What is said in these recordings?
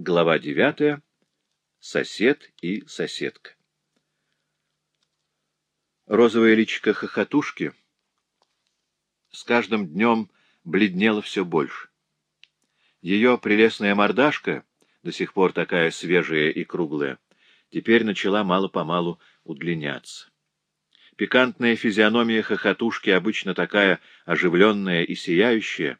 Глава девятая. Сосед и соседка. Розовая личико хохотушки с каждым днем бледнело все больше. Ее прелестная мордашка, до сих пор такая свежая и круглая, теперь начала мало-помалу удлиняться. Пикантная физиономия хохотушки, обычно такая оживленная и сияющая,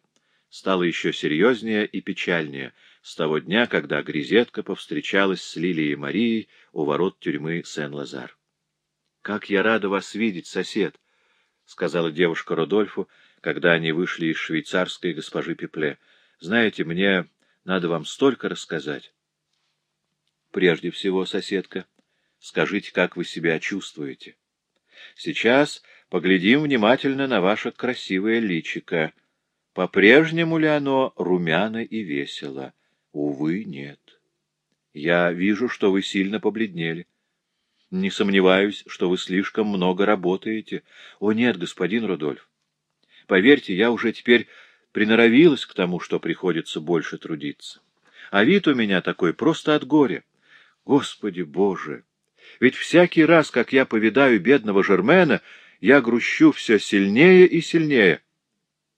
стала еще серьезнее и печальнее с того дня, когда Гризетка повстречалась с Лилией Марией у ворот тюрьмы Сен-Лазар. — Как я рада вас видеть, сосед! — сказала девушка Родольфу, когда они вышли из швейцарской госпожи Пепле. — Знаете, мне надо вам столько рассказать. — Прежде всего, соседка, скажите, как вы себя чувствуете. Сейчас поглядим внимательно на ваше красивое личико. По-прежнему ли оно румяно и весело? Увы, нет. Я вижу, что вы сильно побледнели. Не сомневаюсь, что вы слишком много работаете. О, нет, господин Рудольф. Поверьте, я уже теперь приноровилась к тому, что приходится больше трудиться. А вид у меня такой просто от горя. Господи Боже! Ведь всякий раз, как я повидаю бедного Жермена, я грущу все сильнее и сильнее.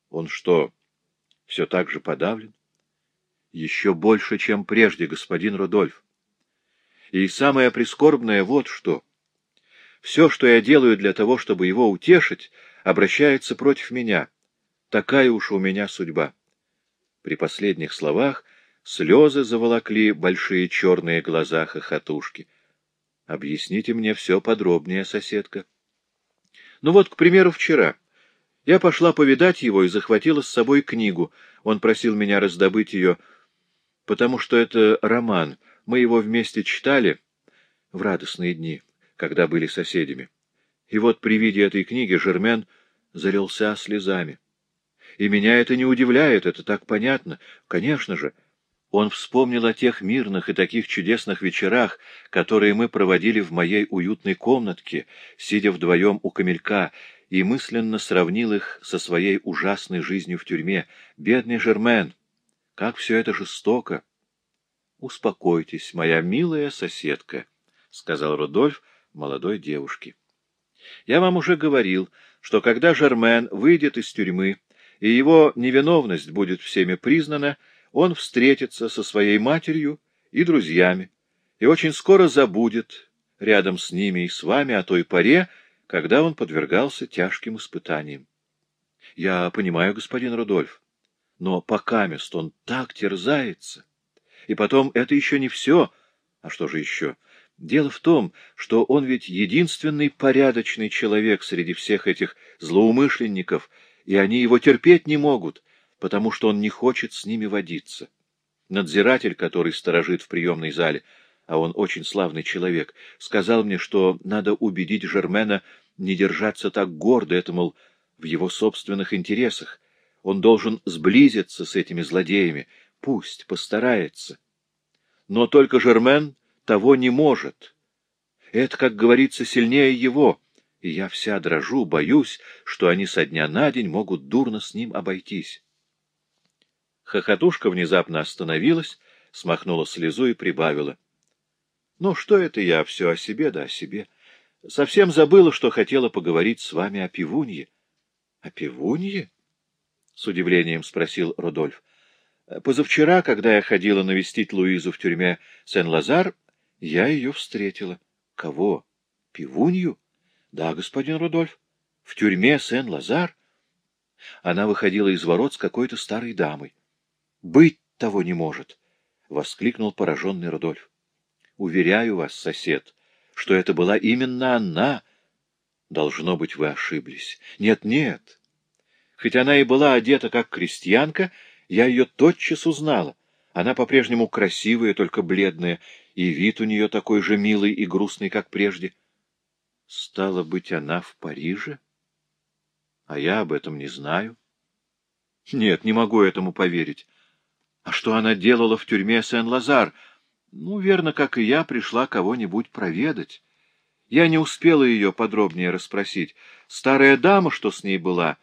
Он что, все так же подавлен? Еще больше, чем прежде, господин Рудольф. И самое прискорбное вот что. Все, что я делаю для того, чтобы его утешить, обращается против меня. Такая уж у меня судьба. При последних словах слезы заволокли большие черные глаза хохотушки. Объясните мне все подробнее, соседка. Ну вот, к примеру, вчера. Я пошла повидать его и захватила с собой книгу. Он просил меня раздобыть ее, потому что это роман. Мы его вместе читали в радостные дни, когда были соседями. И вот при виде этой книги Жермен залился слезами. И меня это не удивляет, это так понятно. Конечно же, он вспомнил о тех мирных и таких чудесных вечерах, которые мы проводили в моей уютной комнатке, сидя вдвоем у камелька, и мысленно сравнил их со своей ужасной жизнью в тюрьме. Бедный Жермен! Как все это жестоко! — Успокойтесь, моя милая соседка, — сказал Рудольф молодой девушке. — Я вам уже говорил, что когда Жермен выйдет из тюрьмы, и его невиновность будет всеми признана, он встретится со своей матерью и друзьями, и очень скоро забудет рядом с ними и с вами о той поре, когда он подвергался тяжким испытаниям. Я понимаю, господин Рудольф, но пока мест он так терзается. И потом, это еще не все. А что же еще? Дело в том, что он ведь единственный порядочный человек среди всех этих злоумышленников, и они его терпеть не могут, потому что он не хочет с ними водиться. Надзиратель, который сторожит в приемной зале, а он очень славный человек, сказал мне, что надо убедить Жермена не держаться так гордо, это, мол, в его собственных интересах. Он должен сблизиться с этими злодеями, пусть постарается. Но только Жермен того не может. Это, как говорится, сильнее его, и я вся дрожу, боюсь, что они со дня на день могут дурно с ним обойтись. Хохотушка внезапно остановилась, смахнула слезу и прибавила. — Ну, что это я все о себе да о себе? Совсем забыла, что хотела поговорить с вами о пивунье. — О пивунье? — с удивлением спросил Рудольф. — Позавчера, когда я ходила навестить Луизу в тюрьме Сен-Лазар, я ее встретила. — Кого? Пивунью? — Да, господин Рудольф. В тюрьме Сен-Лазар? Она выходила из ворот с какой-то старой дамой. Быть того не может! — воскликнул пораженный Рудольф. — Уверяю вас, сосед, что это была именно она. Должно быть, вы ошиблись. Нет, нет. Хоть она и была одета как крестьянка, я ее тотчас узнала. Она по-прежнему красивая, только бледная, и вид у нее такой же милый и грустный, как прежде. Стало быть, она в Париже? А я об этом не знаю. Нет, не могу этому поверить. А что она делала в тюрьме Сен-Лазар? Ну, верно, как и я, пришла кого-нибудь проведать. Я не успела ее подробнее расспросить. Старая дама, что с ней была,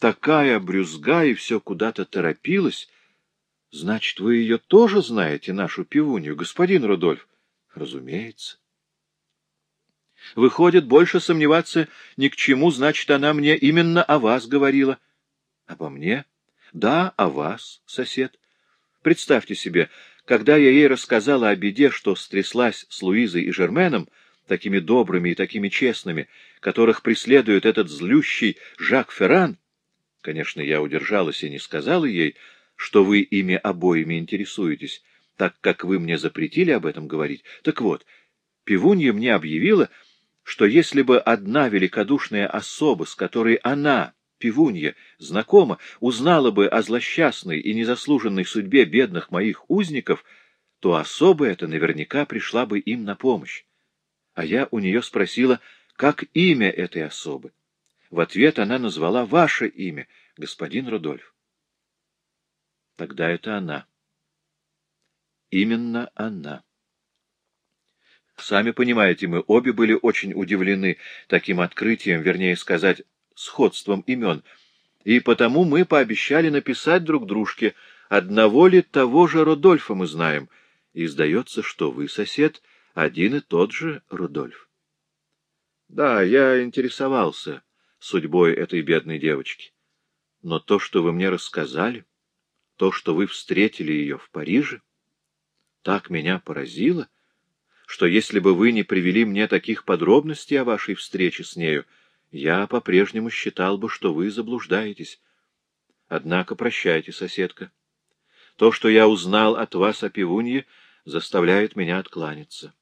такая брюзга и все куда-то торопилась. — Значит, вы ее тоже знаете, нашу пивунью, господин Рудольф? — Разумеется. — Выходит, больше сомневаться ни к чему, значит, она мне именно о вас говорила. — Обо мне? — Да, о вас, сосед. Представьте себе, когда я ей рассказала о беде, что стряслась с Луизой и Жерменом, такими добрыми и такими честными, которых преследует этот злющий Жак Ферран, конечно, я удержалась и не сказала ей, что вы ими обоими интересуетесь, так как вы мне запретили об этом говорить. Так вот, пивунья мне объявила, что если бы одна великодушная особа, с которой она, пивунья, знакома, узнала бы о злосчастной и незаслуженной судьбе бедных моих узников, то особа эта наверняка пришла бы им на помощь. А я у нее спросила, как имя этой особы. В ответ она назвала ваше имя, господин Рудольф. Тогда это она. Именно она. Сами понимаете, мы обе были очень удивлены таким открытием, вернее сказать, сходством имен, и потому мы пообещали написать друг дружке, одного ли того же Рудольфа мы знаем, и сдается, что вы, сосед, один и тот же Рудольф. Да, я интересовался судьбой этой бедной девочки, но то, что вы мне рассказали, то, что вы встретили ее в Париже, так меня поразило, что если бы вы не привели мне таких подробностей о вашей встрече с нею, я по-прежнему считал бы, что вы заблуждаетесь. Однако прощайте, соседка. То, что я узнал от вас о пивунье, заставляет меня откланяться.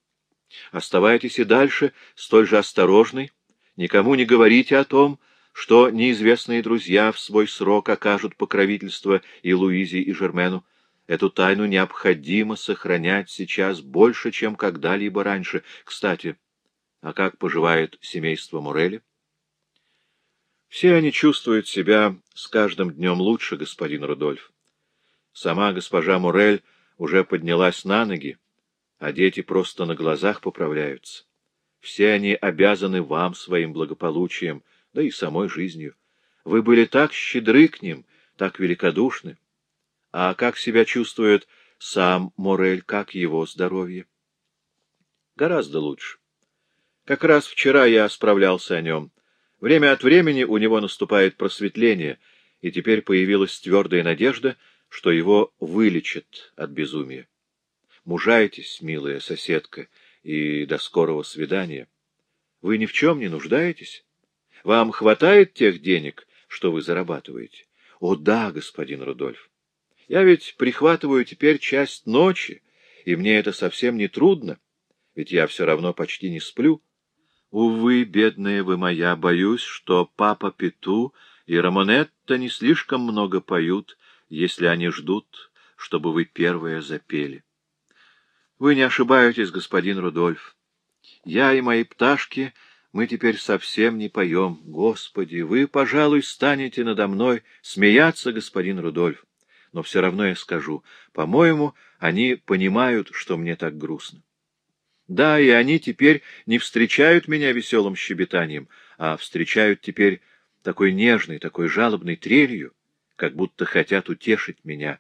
Оставайтесь и дальше столь же осторожной, никому не говорите о том, что неизвестные друзья в свой срок окажут покровительство и Луизе, и Жермену. Эту тайну необходимо сохранять сейчас больше, чем когда-либо раньше. Кстати, а как поживает семейство Морели? Все они чувствуют себя с каждым днем лучше, господин Рудольф. Сама госпожа Мурель уже поднялась на ноги, а дети просто на глазах поправляются. Все они обязаны вам своим благополучием, да и самой жизнью. Вы были так щедры к ним, так великодушны. А как себя чувствует сам Морель, как его здоровье? Гораздо лучше. Как раз вчера я справлялся о нем. Время от времени у него наступает просветление, и теперь появилась твердая надежда, что его вылечат от безумия. Мужайтесь, милая соседка, и до скорого свидания. Вы ни в чем не нуждаетесь? Вам хватает тех денег, что вы зарабатываете? О да, господин Рудольф. Я ведь прихватываю теперь часть ночи, и мне это совсем не трудно, ведь я все равно почти не сплю. Увы, бедная вы моя, боюсь, что папа Пету и Рамонетта не слишком много поют, если они ждут, чтобы вы первая запели. Вы не ошибаетесь, господин Рудольф. Я и мои пташки, мы теперь совсем не поем. Господи, вы, пожалуй, станете надо мной смеяться, господин Рудольф. Но все равно я скажу, по-моему, они понимают, что мне так грустно. Да, и они теперь не встречают меня веселым щебетанием, а встречают теперь такой нежной, такой жалобной трелью, как будто хотят утешить меня.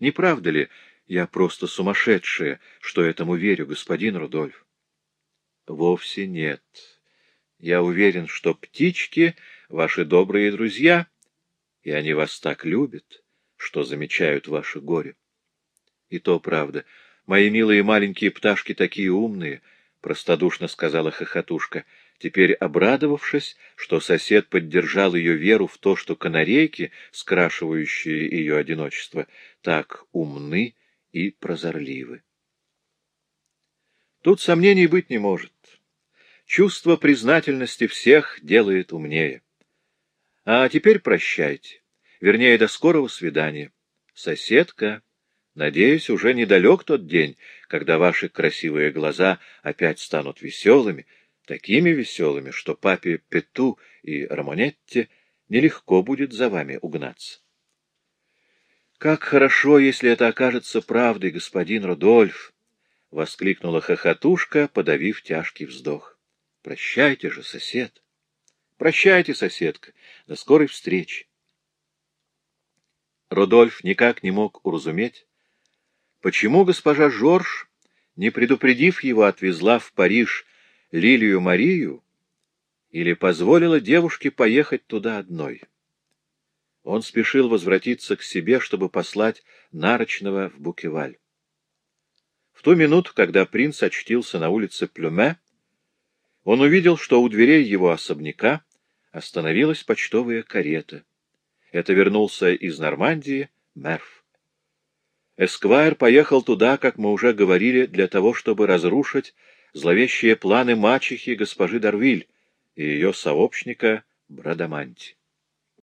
Не правда ли, я просто сумасшедшая, что этому верю, господин Рудольф? Вовсе нет. Я уверен, что птички — ваши добрые друзья, и они вас так любят, что замечают ваше горе. И то правда — Мои милые маленькие пташки такие умные, — простодушно сказала хохотушка, теперь обрадовавшись, что сосед поддержал ее веру в то, что канарейки, скрашивающие ее одиночество, так умны и прозорливы. Тут сомнений быть не может. Чувство признательности всех делает умнее. А теперь прощайте, вернее, до скорого свидания. Соседка Надеюсь, уже недалек тот день, когда ваши красивые глаза опять станут веселыми, такими веселыми, что папе Пету и Рамонетте нелегко будет за вами угнаться. «Как хорошо, если это окажется правдой, господин Рудольф!» — воскликнула хохотушка, подавив тяжкий вздох. «Прощайте же, сосед!» «Прощайте, соседка! До скорой встречи!» Родольф никак не мог уразуметь, почему госпожа Жорж, не предупредив его, отвезла в Париж Лилию Марию или позволила девушке поехать туда одной. Он спешил возвратиться к себе, чтобы послать Нарочного в Букеваль. В ту минуту, когда принц очтился на улице Плюме, он увидел, что у дверей его особняка остановилась почтовая карета. Это вернулся из Нормандии Мерф. Эсквайр поехал туда, как мы уже говорили, для того, чтобы разрушить зловещие планы мачехи госпожи Дарвиль и ее сообщника Брадаманти.